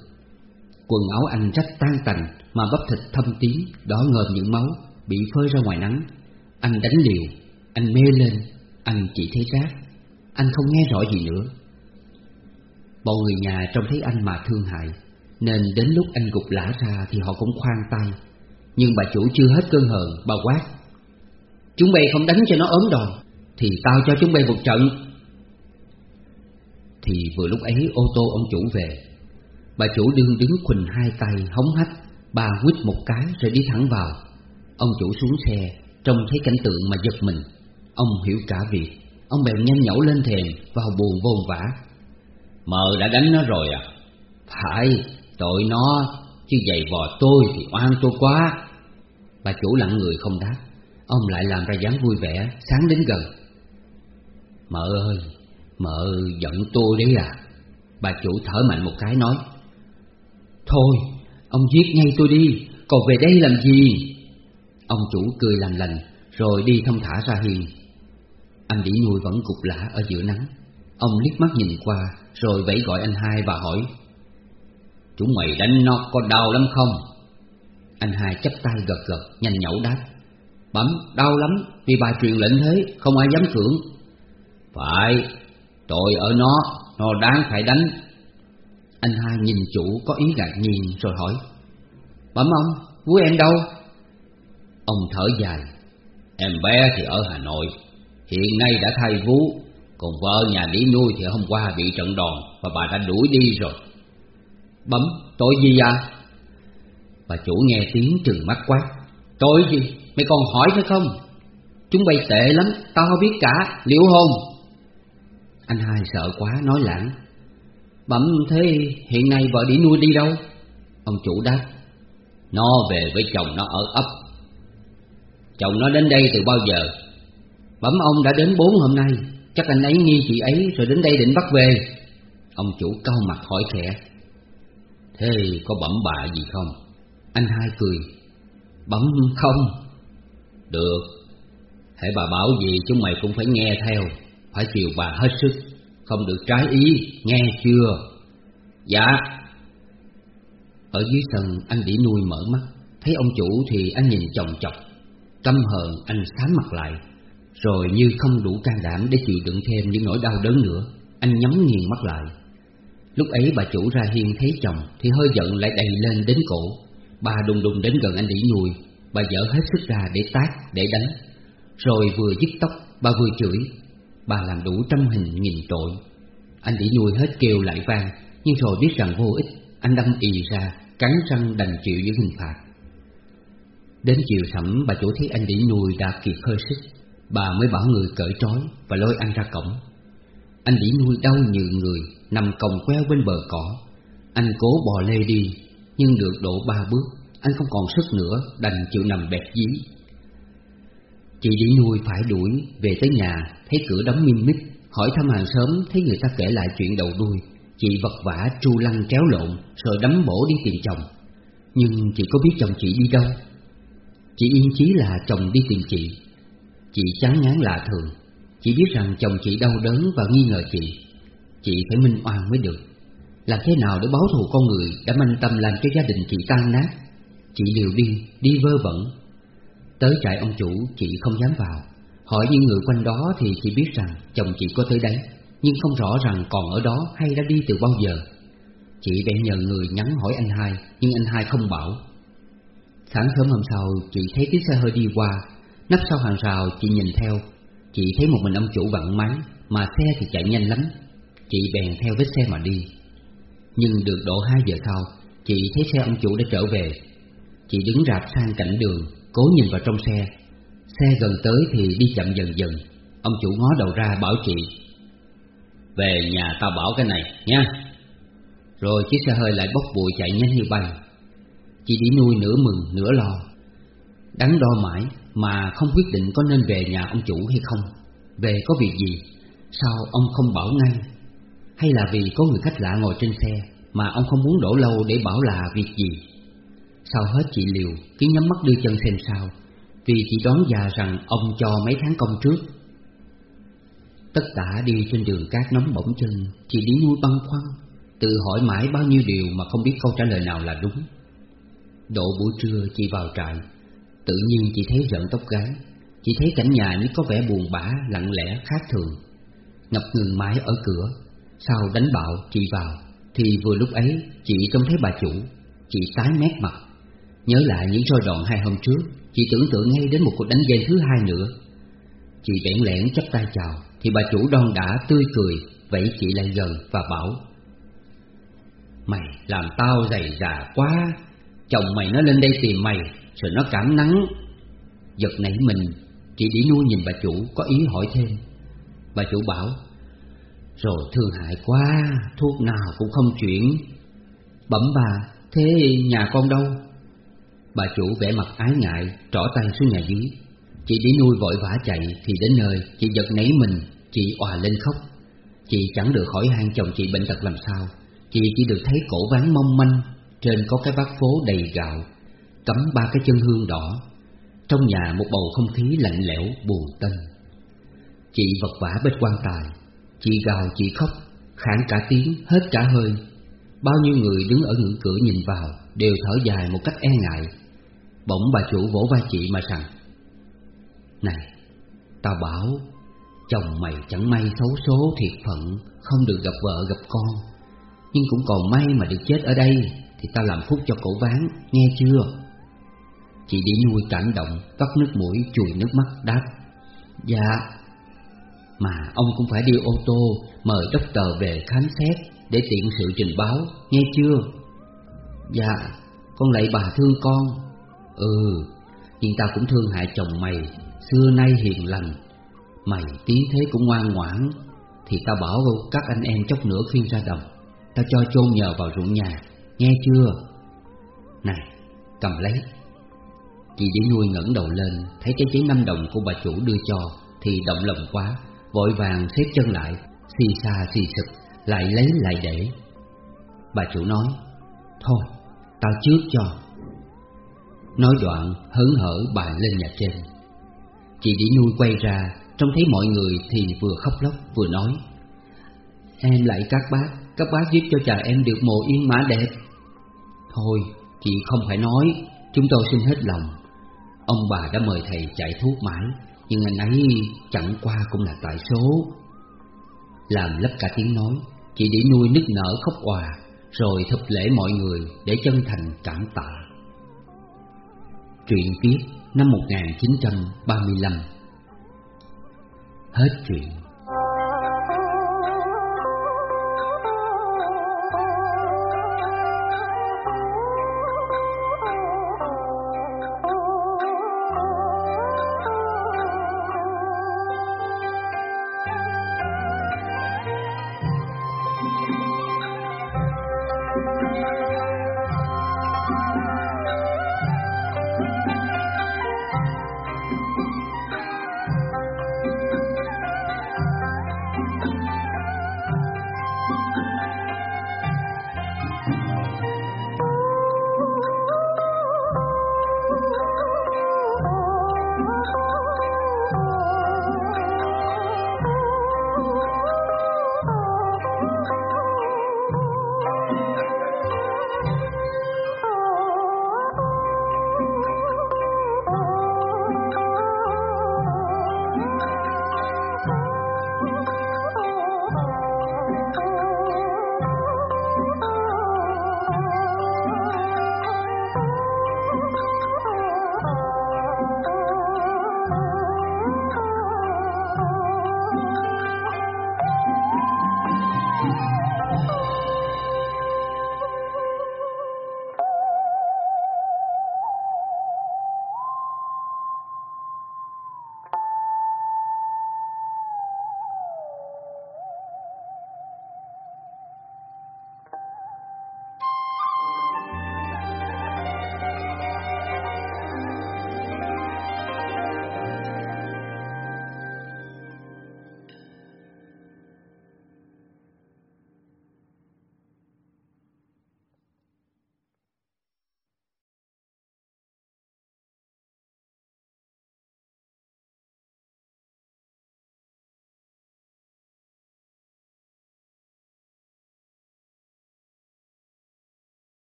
S1: Quần áo anh rách tan tành mà bắp thịt thâm tím, Đỏ ngợm những máu Bị phơi ra ngoài nắng. Anh đánh liều, Anh mê lên, Anh chỉ thấy rác Anh không nghe rõ gì nữa. Bọn người nhà trông thấy anh mà thương hại, Nên đến lúc anh gục lả ra Thì họ cũng khoan tay. Nhưng bà chủ chưa hết cơn hờn, Bà quát, Chúng bay không đánh cho nó ốm đòn, Thì tao cho chúng bay một trận. Thì vừa lúc ấy ô tô ông chủ về, Bà chủ đương đứng khuỳnh hai tay hống hách. Bà quýt một cái rồi đi thẳng vào. Ông chủ xuống xe Trông thấy cảnh tượng mà giật mình. Ông hiểu cả việc. Ông bèn nhanh nhẩu lên thềm Vào buồn vôn vã. Mờ đã đánh nó rồi à? Phải tội nó. Chứ giày vò tôi thì oan tôi quá. Bà chủ lặng người không đáp. Ông lại làm ra dáng vui vẻ Sáng đến gần. Mợ ơi Mợ giận tôi đấy à? Bà chủ thở mạnh một cái nói. Thôi Ông giết ngay tôi đi, Còn về đây làm gì? Ông chủ cười lành lành, Rồi đi thông thả ra hiền. Anh đĩ nuôi vẫn cục lã ở giữa nắng. Ông liếc mắt nhìn qua, Rồi vẫy gọi anh hai và hỏi, Chúng mày đánh nó có đau lắm không? Anh hai chắp tay gật gật, Nhanh nhẩu đáp, bấm, đau lắm, Vì bà truyền lệnh thế, Không ai dám cưỡng Phải Tội ở nó Nó đáng phải đánh. Anh hai nhìn chủ có ý ngạc nhiên rồi hỏi Bẩm ông Vú em đâu? Ông thở dài Em bé thì ở Hà Nội Hiện nay đã thay vú Còn vợ nhà đi nuôi thì hôm qua bị trận đòn Và bà đã đuổi đi rồi. Bấm tội gì à Bà chủ nghe tiếng trừng mắt quát Tội gì, mày còn hỏi nữa không? Chúng bay tệ lắm, tao không biết cả, liệu hôn Anh hai sợ quá, nói lãng Bẩm thế, hiện nay vợ đi nuôi đi đâu? Ông chủ đáp, Nó về với chồng nó ở ấp Chồng nó đến đây từ bao giờ? Bẩm ông đã đến bốn hôm nay, Chắc anh ấy nghi chị ấy rồi đến đây định bắt về Ông chủ cau mặt hỏi khẽ, Thế có bẩm bạ gì không? Anh hai cười, Bẩm không Được, Hãy bà bảo gì chúng mày cũng phải nghe theo, Phải chiều bà hết sức không được trái ý Nghe chưa? Dạ. Ở dưới sân anh đĩ nuôi mở mắt. Thấy ông chủ thì anh nhìn chồng chọc. Căm hờn anh sám mặt lại. Rồi như không đủ can đảm để chịu đựng thêm những nỗi đau đớn nữa Anh nhắm nghiền mắt lại. Lúc ấy bà chủ ra hiên thấy chồng Thì hơi giận lại đầy lên đến cổ. Bà đùng đùng đến gần anh đĩ nuôi Bà dở hết sức ra để tát, để đánh. Rồi vừa dứt tóc, bà vừa chửi. Bà làm đủ trăm hình nghìn tội. Anh đĩ nuôi hết kêu lại vang Nhưng rồi biết rằng vô ích Anh đâm ì ra, cắn răng đành chịu những hình phạt. Đến chiều sẩm bà chủ thấy anh đỉ nuôi đã kiệt hơi sức. Bà mới bảo người cởi trói và lôi anh ra cổng. Anh đỉ nuôi đau như người Nằm còng queo bên bờ cỏ. Anh cố bò lê đi Nhưng được độ ba bước Anh không còn sức nữa Đành chịu nằm bẹt dí. Chị đi nuôi phải đuổi Về tới nhà Thấy cửa đóng nghiêm mít Hỏi thăm hàng xóm Thấy người ta kể lại chuyện đầu đuôi. Chị vật vã tru lăng kéo lộn Rồi đấm bổ đi tìm chồng. Nhưng chị có biết chồng chị đi đâu? Chị yên chí là chồng đi tìm chị. Chị chán ngán lạ thường. Chị biết rằng chồng chị đau đớn và nghi ngờ chị. Chị phải minh oan mới được. Làm thế nào để báo thù con người Đã manh tâm làm cho gia đình chị tan nát? Chị liều đi, đi vơ vẩn. Tới trại ông chủ, chị không dám vào. Hỏi những người quanh đó thì chị biết rằng Chồng chị có tới đấy, Nhưng không rõ rằng còn ở đó hay đã đi từ bao giờ. Chị bèn nhờ người nhắn hỏi anh hai, Nhưng anh hai không bảo. Sáng sớm hôm sau, chị thấy chiếc xe hơi đi qua. Nắp sau hàng rào, chị nhìn theo. Chị thấy một mình ông chủ vặn máy, Mà xe thì chạy nhanh lắm. Chị bèn theo vết xe mà đi. Nhưng được độ hai giờ sau, Chị thấy xe ông chủ đã trở về. Chị đứng rạp sang cạnh đường. Cố nhìn vào trong xe. Xe gần tới thì đi chậm dần dần. Ông chủ ngó đầu ra bảo chị, Về nhà tao bảo cái này nha. Rồi chiếc xe hơi lại bốc bụi chạy nhanh như bay. Chị đi nuôi nửa mừng, nửa lo. Đắn đo mãi mà không quyết định có nên về nhà ông chủ hay không. Về có việc gì, Sao ông không bảo ngay? Hay là vì có người khách lạ ngồi trên xe Mà ông không muốn đổ lâu để bảo là việc gì? Sau hết chị Liều Cứ nhắm mắt đưa chân xem sao. Vì chị đoán già rằng ông cho mấy tháng công trước. Tất cả đi trên đường cát nóng bỗng chân Chị đi nuôi băn khoăn Tự hỏi mãi bao nhiêu điều mà không biết câu trả lời nào là đúng. Độ buổi trưa chị vào trại. Tự nhiên chị thấy giận tóc gái. Chị thấy cảnh nhà như có vẻ buồn bã, lặng lẽ, khác thường. Ngập ngừng mãi ở cửa. Sau đánh bạo chị vào. Thì vừa lúc ấy chị trông thấy bà chủ. Chị tái mét mặt. Nhớ lại những roi đòn hai hôm trước, Chị tưởng tượng ngay đến một cuộc đánh ghen thứ hai nữa. Chị bẽn lẽn chắp tay chào, Thì bà chủ đon đã tươi cười vậy chị lại gần và bảo, Mày làm tao dày dà quá, Chồng mày nó lên đây tìm mày, Rồi nó cảm nắng. Giật nảy mình, Chị đi nuôi nhìn bà chủ, có ý hỏi thêm. Bà chủ bảo, Rồi thương hại quá, Thuốc nào cũng không chuyển. Bẩm bà, Thế nhà con đâu? Bà chủ vẻ mặt ái ngại, Trỏ tay xuống nhà dưới Chị đi nuôi vội vã chạy, Thì đến nơi, chị giật nảy mình, Chị òa lên khóc. Chị chẳng được hỏi han chồng chị bệnh tật làm sao. Chị chỉ được thấy cổ ván mong manh, Trên có cái bát phố đầy gạo, Cắm ba cái chân hương đỏ. Trong nhà một bầu không khí lạnh lẽo buồn tênh Chị vật vã bên quan tài, Chị gào, chị khóc Khản cả tiếng, hết cả hơi. Bao nhiêu người đứng ở ngưỡng cửa nhìn vào, Đều thở dài một cách e ngại. Bỗng bà chủ vỗ vai chị mà rằng, Này, Tao bảo Chồng mày chẳng may xấu số thiệt phận, Không được gặp vợ gặp con. Nhưng cũng còn may mà được chết ở đây Thì tao làm phúc cho cổ ván, Nghe chưa? Chị đi nuôi cảm động Vắt nước mũi, chùi nước mắt, đáp Dạ. Mà ông cũng phải đi ô tô, Mời doctor về khám xét Để tiện sự trình báo, Nghe chưa? Dạ Con lạy bà thương con. Ừ Nhưng tao cũng thương hại chồng mày. Xưa nay hiền lành, Mày tí thế cũng ngoan ngoãn, Thì tao bảo các anh em chốc nữa khiêng ra đồng. Tao cho chôn nhờ vào ruộng nhà, Nghe chưa? Này, cầm lấy. Chị để nuôi ngẩng đầu lên, Thấy cái giấy năm đồng của bà chủ đưa cho, Thì động lòng quá, Vội vàng xếp chân lại, Xì xa xì sực Lại lấy lại để. Bà chủ nói, Thôi, tao trước cho. Nói đoạn, hớn hở bà lên nhà trên. Chị đi nuôi quay ra, Trông thấy mọi người thì vừa khóc lóc, vừa nói, Em lại các bác Các bác giúp cho chàng em được mồ yên mã đẹp. Thôi, chị không phải nói, Chúng tôi xin hết lòng. Ông bà đã mời thầy chạy thuốc mãi Nhưng anh ấy chẳng qua cũng là tại số. Làm lấp cả tiếng nói, Chị đi nuôi nức nở khóc hòa Rồi thập lễ mọi người để chân thành cảm tạ. Truyện viết năm 1935 Hết chuyện